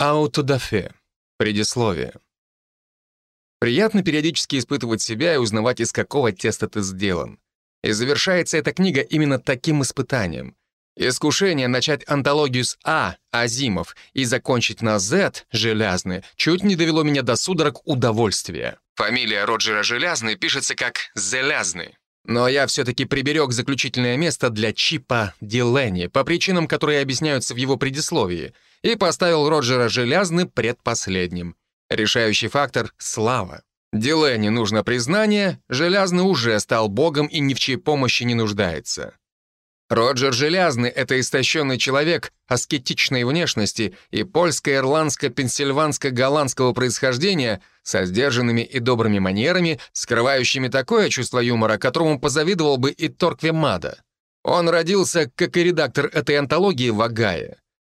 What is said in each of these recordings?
Аутодафе. Предисловие. Приятно периодически испытывать себя и узнавать, из какого теста ты сделан. И завершается эта книга именно таким испытанием. Искушение начать антологию с А, Азимов, и закончить на Z, Желязный, чуть не довело меня до судорог удовольствия. Фамилия Роджера Желязный пишется как Зелязный. Но я все-таки приберег заключительное место для Чипа Дилленни по причинам, которые объясняются в его предисловии — и поставил Роджера Желязны предпоследним. Решающий фактор — слава. Дилэнни нужно признание, Желязный уже стал богом и ни в чьей помощи не нуждается. Роджер Желязный — это истощенный человек аскетичной внешности и польско-ирландско-пенсильванско-голландского происхождения со сдержанными и добрыми манерами, скрывающими такое чувство юмора, которому позавидовал бы и Торкве Мада. Он родился, как и редактор этой антологии, в Огайо.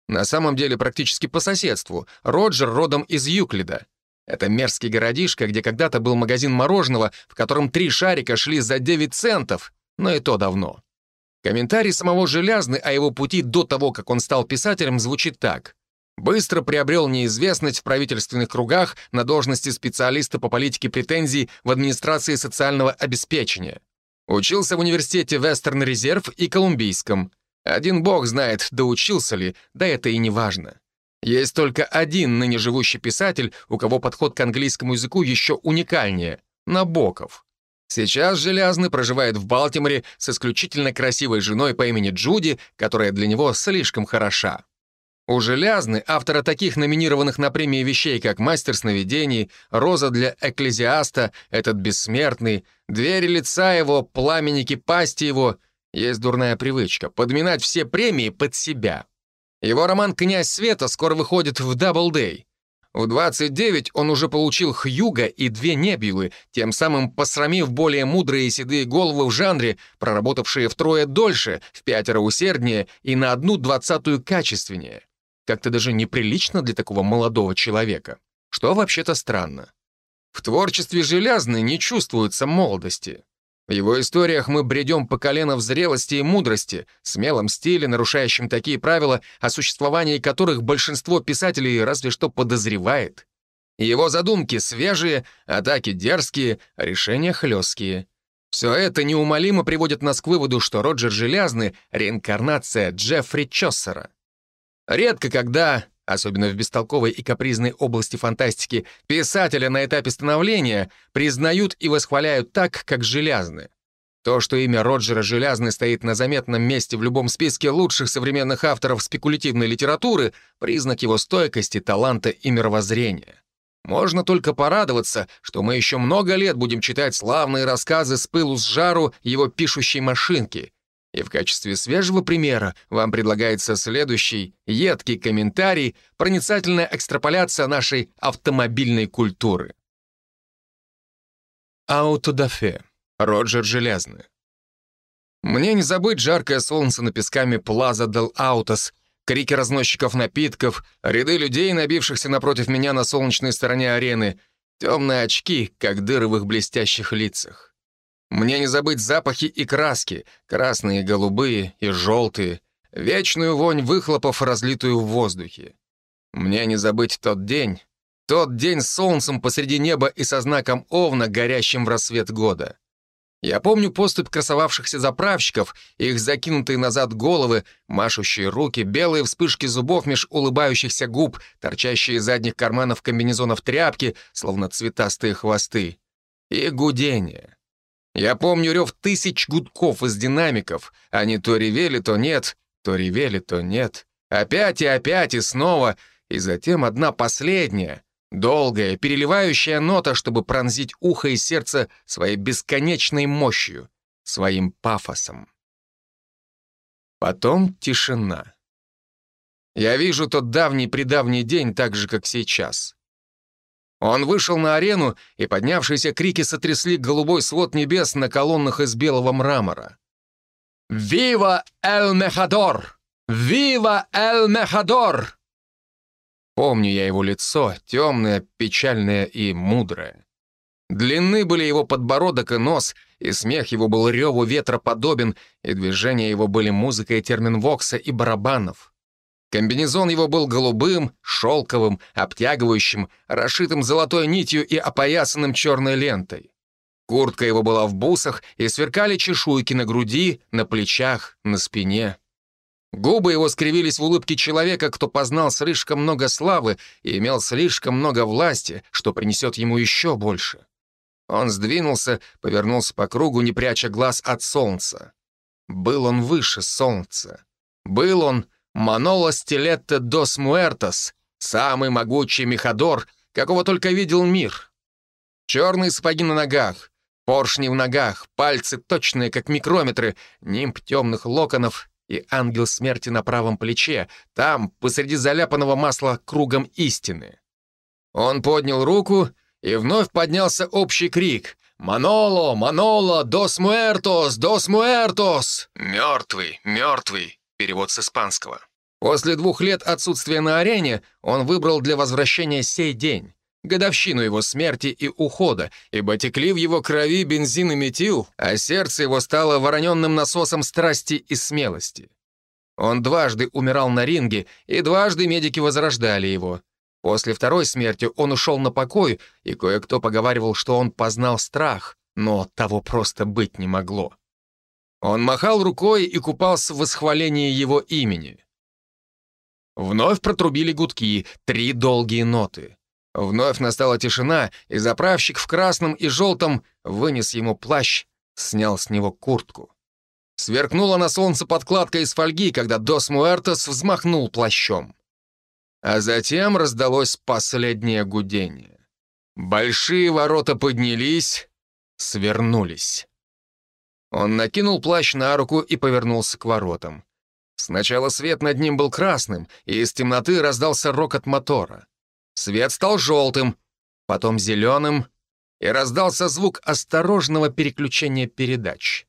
На самом деле практически по соседству. Роджер родом из Юклида. Это мерзкий городишко, где когда-то был магазин мороженого, в котором три шарика шли за 9 центов, но и то давно. Комментарий самого Желязны о его пути до того, как он стал писателем, звучит так. Быстро приобрел неизвестность в правительственных кругах на должности специалиста по политике претензий в администрации социального обеспечения. Учился в университете Вестерн Резерв и Колумбийском. Один бог знает, доучился ли, да это и не важно. Есть только один ныне живущий писатель, у кого подход к английскому языку еще уникальнее — Набоков. Сейчас Желязный проживает в Балтиморе с исключительно красивой женой по имени Джуди, которая для него слишком хороша. У Желязны, автора таких номинированных на премии вещей, как «Мастер сновидений», «Роза для экклезиаста», «Этот бессмертный», «Двери лица его», «Пламенники пасти его», есть дурная привычка — подминать все премии под себя. Его роман «Князь света» скоро выходит в Даблдей. В 29 он уже получил Хьюга и две Небюлы, тем самым посрамив более мудрые седые головы в жанре, проработавшие втрое дольше, в пятеро усерднее и на одну двадцатую качественнее. Как-то даже неприлично для такого молодого человека. Что вообще-то странно. В творчестве Желязной не чувствуется молодости. В его историях мы бредем по колено в зрелости и мудрости, смелом стиле, нарушающем такие правила, о существовании которых большинство писателей разве что подозревает. Его задумки свежие, атаки дерзкие, решения хлесткие. Все это неумолимо приводит нас к выводу, что Роджер Желязный — реинкарнация Джеффри Чоссера. Редко когда особенно в бестолковой и капризной области фантастики, писателя на этапе становления признают и восхваляют так, как Желязны. То, что имя Роджера Желязны стоит на заметном месте в любом списке лучших современных авторов спекулятивной литературы, признак его стойкости, таланта и мировоззрения. Можно только порадоваться, что мы еще много лет будем читать славные рассказы с пылу с жару его пишущей машинки — и в качестве свежего примера вам предлагается следующий едкий комментарий, проницательная экстраполяция нашей автомобильной культуры. Аутодафе. Роджер Железный. Мне не забыть жаркое солнце на песками Плаза дел Аутос, крики разносчиков напитков, ряды людей, набившихся напротив меня на солнечной стороне арены, темные очки, как дыры в их блестящих лицах. Мне не забыть запахи и краски, красные, голубые и желтые, вечную вонь выхлопов, разлитую в воздухе. Мне не забыть тот день, тот день с солнцем посреди неба и со знаком Овна, горящим в рассвет года. Я помню поступь красовавшихся заправщиков, их закинутые назад головы, машущие руки, белые вспышки зубов меж улыбающихся губ, торчащие из задних карманов комбинезонов тряпки, словно цветастые хвосты. И гудение. Я помню рев тысяч гудков из динамиков. Они то ревели, то нет, то ревели, то нет. Опять и опять и снова. И затем одна последняя, долгая, переливающая нота, чтобы пронзить ухо и сердце своей бесконечной мощью, своим пафосом. Потом тишина. Я вижу тот давний-предавний день так же, как сейчас. Он вышел на арену, и поднявшиеся крики сотрясли голубой свод небес на колоннах из белого мрамора. «Вива Эль-Мехадор! Вива Эль-Мехадор!» Помню я его лицо, темное, печальное и мудрое. Длинны были его подбородок и нос, и смех его был реву ветра подобен, и движения его были музыкой терминвокса и барабанов. Комбинезон его был голубым, шелковым, обтягивающим, расшитым золотой нитью и опоясанным черной лентой. Куртка его была в бусах, и сверкали чешуйки на груди, на плечах, на спине. Губы его скривились в улыбке человека, кто познал слишком много славы и имел слишком много власти, что принесет ему еще больше. Он сдвинулся, повернулся по кругу, не пряча глаз от солнца. Был он выше солнца. Был он Маноло Стилетто дос Муэртос, самый могучий мехадор, какого только видел мир. Черные сапоги на ногах, поршни в ногах, пальцы точные, как микрометры, нимб темных локонов и ангел смерти на правом плече, там, посреди заляпанного масла кругом истины. Он поднял руку, и вновь поднялся общий крик «Маноло! Маноло! Дос муэртос! Дос муэртос!» «Мертвый! Мертвый!» Перевод с испанского. После двух лет отсутствия на арене он выбрал для возвращения сей день, годовщину его смерти и ухода, ибо текли в его крови бензин и метил, а сердце его стало вороненным насосом страсти и смелости. Он дважды умирал на ринге, и дважды медики возрождали его. После второй смерти он ушел на покой, и кое-кто поговаривал, что он познал страх, но того просто быть не могло. Он махал рукой и купался в восхвалении его имени. Вновь протрубили гудки, три долгие ноты. Вновь настала тишина, и заправщик в красном и желтом вынес ему плащ, снял с него куртку. Сверкнула на солнце подкладка из фольги, когда Дос Муэртос взмахнул плащом. А затем раздалось последнее гудение. Большие ворота поднялись, свернулись. Он накинул плащ на руку и повернулся к воротам. Сначала свет над ним был красным, и из темноты раздался рокот мотора. Свет стал желтым, потом зеленым, и раздался звук осторожного переключения передач.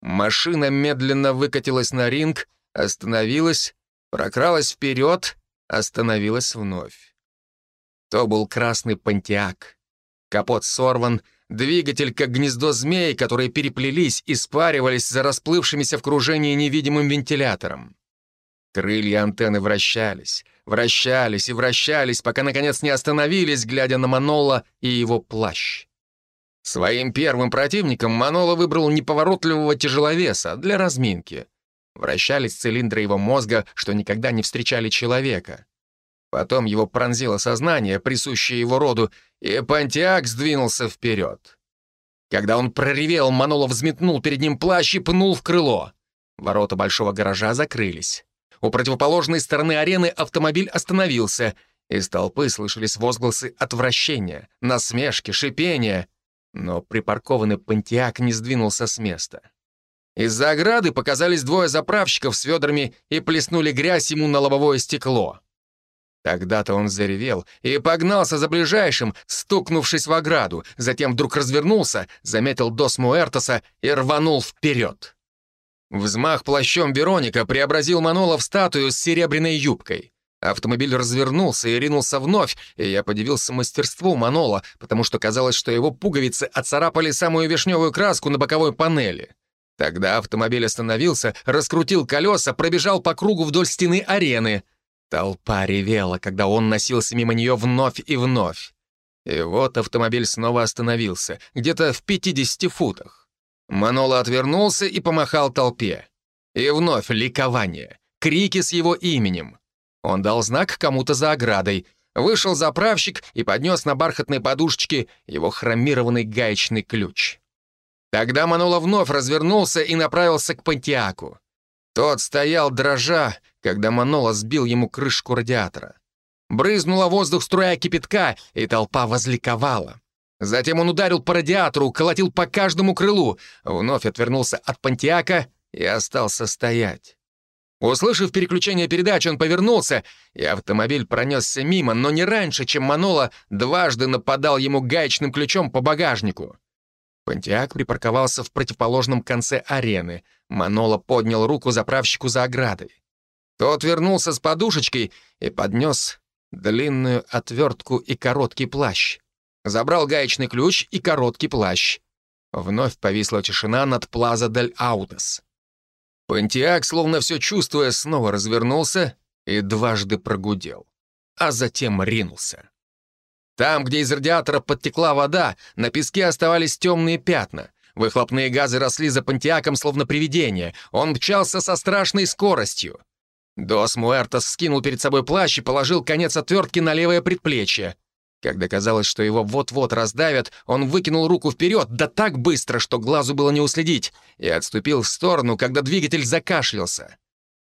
Машина медленно выкатилась на ринг, остановилась, прокралась вперед, остановилась вновь. То был красный понтиак. Капот сорван — Двигатель, как гнездо змей, которые переплелись и спаривались за расплывшимися в кружении невидимым вентилятором. Крылья антенны вращались, вращались и вращались, пока, наконец, не остановились, глядя на Манола и его плащ. Своим первым противником Манола выбрал неповоротливого тяжеловеса для разминки. Вращались цилиндры его мозга, что никогда не встречали человека. Потом его пронзило сознание, присущее его роду, и Пантиак сдвинулся вперед. Когда он проревел, Манолов взметнул перед ним плащ и пнул в крыло. Ворота большого гаража закрылись. У противоположной стороны арены автомобиль остановился. Из толпы слышались возгласы отвращения, насмешки, шипения. Но припаркованный Пантиак не сдвинулся с места. Из-за ограды показались двое заправщиков с ведрами и плеснули грязь ему на лобовое стекло. Тогда-то он заревел и погнался за ближайшим, стукнувшись в ограду, затем вдруг развернулся, заметил Дос Муэртоса и рванул вперед. Взмах плащом Вероника преобразил Манола в статую с серебряной юбкой. Автомобиль развернулся и ринулся вновь, и я подивился мастерству Манола, потому что казалось, что его пуговицы оцарапали самую вишневую краску на боковой панели. Тогда автомобиль остановился, раскрутил колеса, пробежал по кругу вдоль стены арены — Толпа ревела, когда он носился мимо нее вновь и вновь. И вот автомобиль снова остановился, где-то в 50 футах. Манола отвернулся и помахал толпе. И вновь ликование, крики с его именем. Он дал знак кому-то за оградой. Вышел заправщик и поднес на бархатной подушечке его хромированный гаечный ключ. Тогда Манола вновь развернулся и направился к Пантиаку. Тот стоял дрожа, когда Манола сбил ему крышку радиатора. Брызнула воздух струя кипятка, и толпа возликовала. Затем он ударил по радиатору, колотил по каждому крылу, вновь отвернулся от Пантиака и остался стоять. Услышав переключение передач, он повернулся, и автомобиль пронесся мимо, но не раньше, чем Манола дважды нападал ему гаечным ключом по багажнику. Пантиак припарковался в противоположном конце арены. Манола поднял руку заправщику за оградой. Тот вернулся с подушечкой и поднес длинную отвертку и короткий плащ. Забрал гаечный ключ и короткий плащ. Вновь повисла тишина над Плаза дель Аутос. Пантиак, словно все чувствуя, снова развернулся и дважды прогудел, а затем ринулся. Там, где из радиатора подтекла вода, на песке оставались темные пятна. Выхлопные газы росли за Пантиаком, словно привидения. Он мчался со страшной скоростью. Дос Муэртос скинул перед собой плащ и положил конец отвертки на левое предплечье. Когда казалось, что его вот-вот раздавят, он выкинул руку вперед, да так быстро, что глазу было не уследить, и отступил в сторону, когда двигатель закашлялся.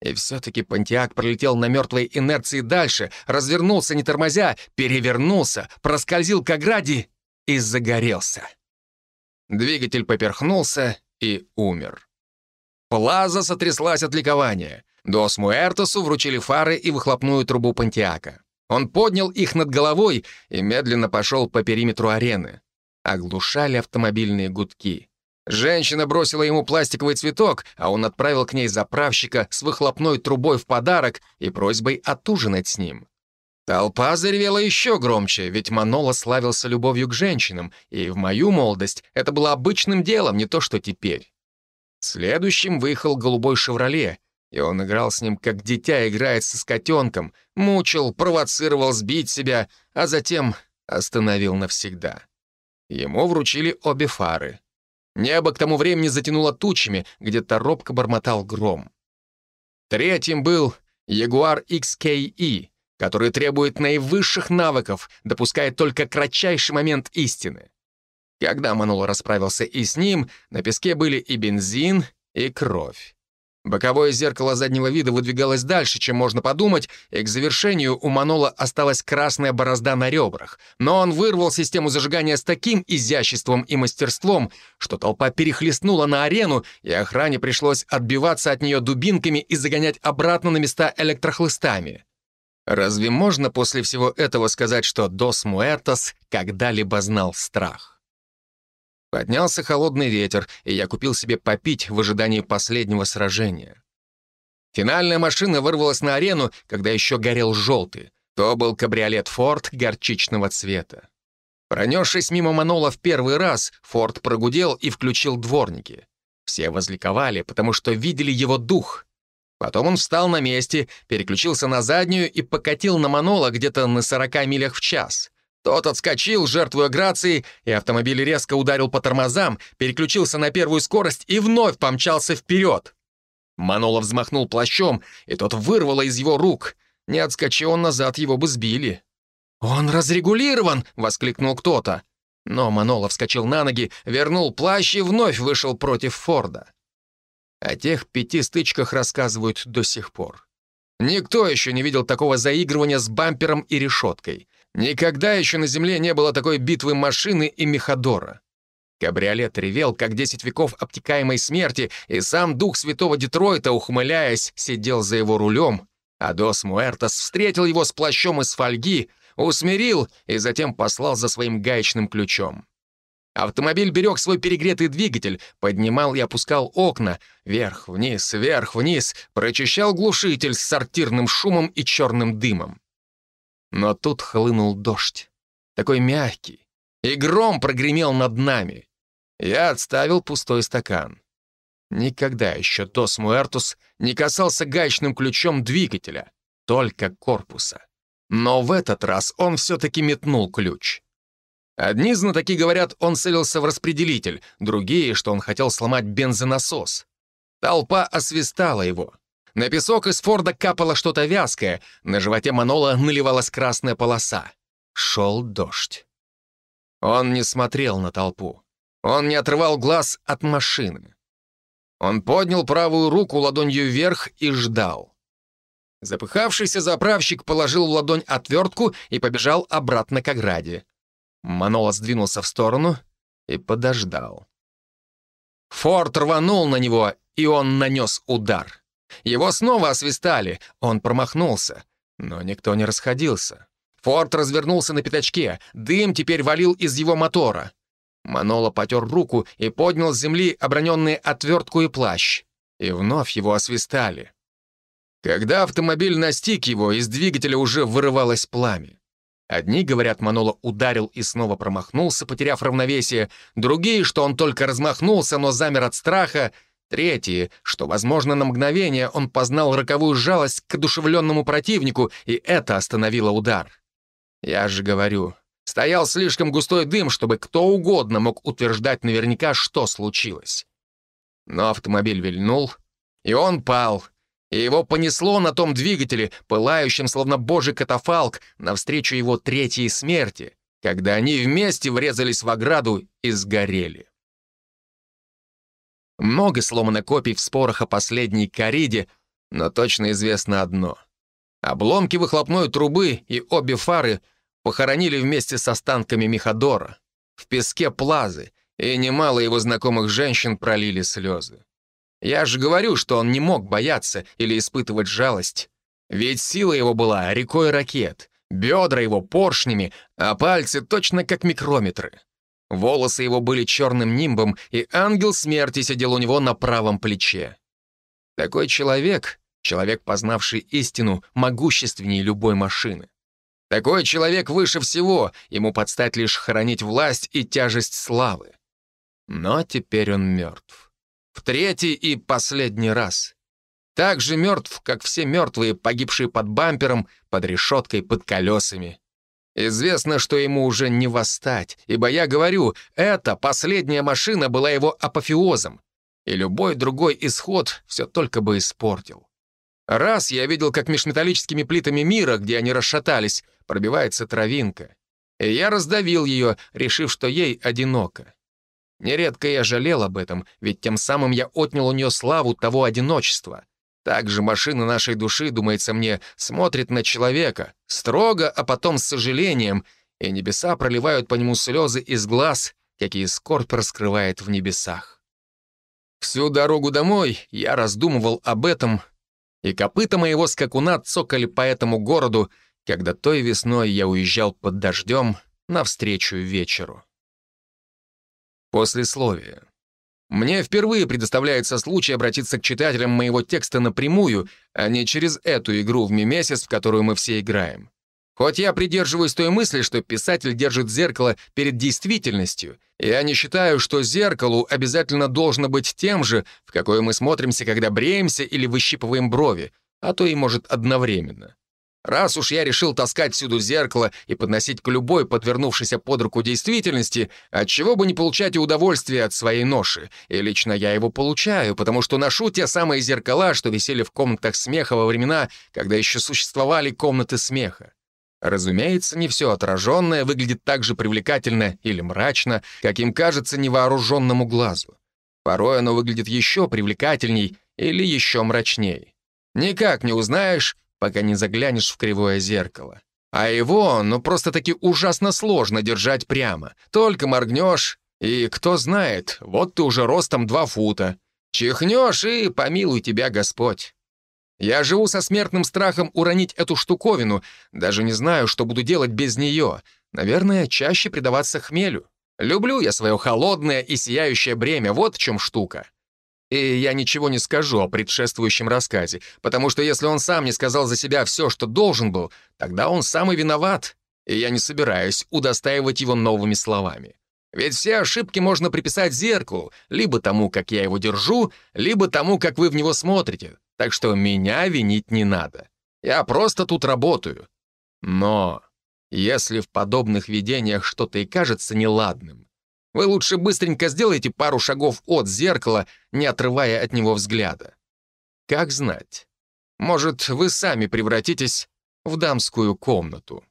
И все-таки Понтиак пролетел на мертвой инерции дальше, развернулся, не тормозя, перевернулся, проскользил к ограде и загорелся. Двигатель поперхнулся и умер. Плаза сотряслась от ликования. Дос Муэртосу вручили фары и выхлопную трубу Понтиака. Он поднял их над головой и медленно пошел по периметру арены. Оглушали автомобильные гудки. Женщина бросила ему пластиковый цветок, а он отправил к ней заправщика с выхлопной трубой в подарок и просьбой отужинать с ним. Толпа заревела еще громче, ведь Манола славился любовью к женщинам, и в мою молодость это было обычным делом, не то что теперь. Следующим выехал голубой «Шевроле», и он играл с ним, как дитя играет со скотенком, мучил, провоцировал сбить себя, а затем остановил навсегда. Ему вручили обе фары. Небо к тому времени затянуло тучами, где-то робко бормотал гром. Третьим был Jaguar XKE, который требует наивысших навыков, допускает только кратчайший момент истины. Когда Манула расправился и с ним, на песке были и бензин, и кровь. Боковое зеркало заднего вида выдвигалось дальше, чем можно подумать, и к завершению у Манола осталась красная борозда на ребрах. Но он вырвал систему зажигания с таким изяществом и мастерством, что толпа перехлестнула на арену, и охране пришлось отбиваться от нее дубинками и загонять обратно на места электрохлыстами. Разве можно после всего этого сказать, что Дос Муэртос когда-либо знал страх? Поднялся холодный ветер, и я купил себе попить в ожидании последнего сражения. Финальная машина вырвалась на арену, когда еще горел желтый. То был кабриолет «Форд» горчичного цвета. Пронесшись мимо Манола в первый раз, Форд прогудел и включил дворники. Все возликовали, потому что видели его дух. Потом он встал на месте, переключился на заднюю и покатил на Манола где-то на 40 милях в час. Тот отскочил, жертвуя грацией, и автомобиль резко ударил по тормозам, переключился на первую скорость и вновь помчался вперед. Манолов взмахнул плащом, и тот вырвало из его рук. Не отскочи он назад, его бы сбили. «Он разрегулирован!» — воскликнул кто-то. Но Манолов вскочил на ноги, вернул плащ и вновь вышел против Форда. О тех пяти стычках рассказывают до сих пор. Никто еще не видел такого заигрывания с бампером и решеткой. Никогда еще на Земле не было такой битвы машины и Мехадора. Кабриолет ревел, как десять веков обтекаемой смерти, и сам дух святого Детройта, ухмыляясь, сидел за его рулем, а Дос Муэртос встретил его с плащом из фольги, усмирил и затем послал за своим гаечным ключом. Автомобиль берег свой перегретый двигатель, поднимал и опускал окна, вверх-вниз, вверх-вниз, прочищал глушитель с сортирным шумом и черным дымом. Но тут хлынул дождь, такой мягкий, и гром прогремел над нами. Я отставил пустой стакан. Никогда еще Тос Муэртус не касался гаечным ключом двигателя, только корпуса. Но в этот раз он все-таки метнул ключ. Одни знатоки говорят, он целился в распределитель, другие, что он хотел сломать бензонасос. Толпа освистала его. На песок из Форда капало что-то вязкое, на животе Манола наливалась красная полоса. Шел дождь. Он не смотрел на толпу. Он не отрывал глаз от машины. Он поднял правую руку ладонью вверх и ждал. Запыхавшийся заправщик положил в ладонь отвертку и побежал обратно к ограде. Манола сдвинулся в сторону и подождал. Форд рванул на него, и он нанес удар. Его снова освистали, он промахнулся, но никто не расходился. Форд развернулся на пятачке, дым теперь валил из его мотора. Манола потер руку и поднял с земли оброненные отвертку и плащ. И вновь его освистали. Когда автомобиль настиг его, из двигателя уже вырывалось пламя. Одни, говорят, Манола ударил и снова промахнулся, потеряв равновесие, другие, что он только размахнулся, но замер от страха, Третье, что, возможно, на мгновение он познал роковую жалость к одушевленному противнику, и это остановило удар. Я же говорю, стоял слишком густой дым, чтобы кто угодно мог утверждать наверняка, что случилось. Но автомобиль вильнул, и он пал, и его понесло на том двигателе, пылающем, словно божий катафалк, навстречу его третьей смерти, когда они вместе врезались в ограду и сгорели. Много сломано копий в спорах о последней кориде, но точно известно одно. Обломки выхлопной трубы и обе фары похоронили вместе с останками Михадора. В песке плазы, и немало его знакомых женщин пролили слезы. Я же говорю, что он не мог бояться или испытывать жалость. Ведь сила его была рекой ракет, бедра его поршнями, а пальцы точно как микрометры. Волосы его были черным нимбом, и ангел смерти сидел у него на правом плече. Такой человек, человек, познавший истину, могущественнее любой машины. Такой человек выше всего, ему подстать лишь хранить власть и тяжесть славы. Но теперь он мертв. В третий и последний раз. Так же мертв, как все мертвые, погибшие под бампером, под решеткой, под колесами. Известно, что ему уже не восстать, ибо я говорю, эта последняя машина была его апофеозом, и любой другой исход все только бы испортил. Раз я видел, как меж металлическими плитами мира, где они расшатались, пробивается травинка. И я раздавил ее, решив, что ей одиноко. Нередко я жалел об этом, ведь тем самым я отнял у нее славу того одиночества. Также машина нашей души, думается мне, смотрит на человека, строго, а потом с сожалением, и небеса проливают по нему слезы из глаз, какие скорбь раскрывает в небесах. Всю дорогу домой я раздумывал об этом, и копыта моего скакуна цокали по этому городу, когда той весной я уезжал под дождем навстречу вечеру. Послесловие. Мне впервые предоставляется случай обратиться к читателям моего текста напрямую, а не через эту игру в мимесис, в которую мы все играем. Хоть я придерживаюсь той мысли, что писатель держит зеркало перед действительностью, я не считаю, что зеркалу обязательно должно быть тем же, в какое мы смотримся, когда бреемся или выщипываем брови, а то и, может, одновременно. Раз уж я решил таскать всюду зеркало и подносить к любой подвернувшейся под руку действительности, отчего бы не получать и удовольствие от своей ноши. И лично я его получаю, потому что ношу те самые зеркала, что висели в комнатах смеха во времена, когда еще существовали комнаты смеха. Разумеется, не все отраженное выглядит так же привлекательно или мрачно, каким кажется невооруженному глазу. Порой оно выглядит еще привлекательней или еще мрачней. Никак не узнаешь, пока не заглянешь в кривое зеркало. А его, ну, просто-таки ужасно сложно держать прямо. Только моргнешь, и кто знает, вот ты уже ростом два фута. Чихнешь, и помилуй тебя Господь. Я живу со смертным страхом уронить эту штуковину, даже не знаю, что буду делать без нее. Наверное, чаще предаваться хмелю. Люблю я свое холодное и сияющее бремя, вот в чем штука. И я ничего не скажу о предшествующем рассказе, потому что если он сам не сказал за себя все, что должен был, тогда он сам и виноват, и я не собираюсь удостаивать его новыми словами. Ведь все ошибки можно приписать зеркалу, либо тому, как я его держу, либо тому, как вы в него смотрите, так что меня винить не надо. Я просто тут работаю. Но если в подобных видениях что-то и кажется неладным, вы лучше быстренько сделайте пару шагов от зеркала, не отрывая от него взгляда. Как знать, может, вы сами превратитесь в дамскую комнату.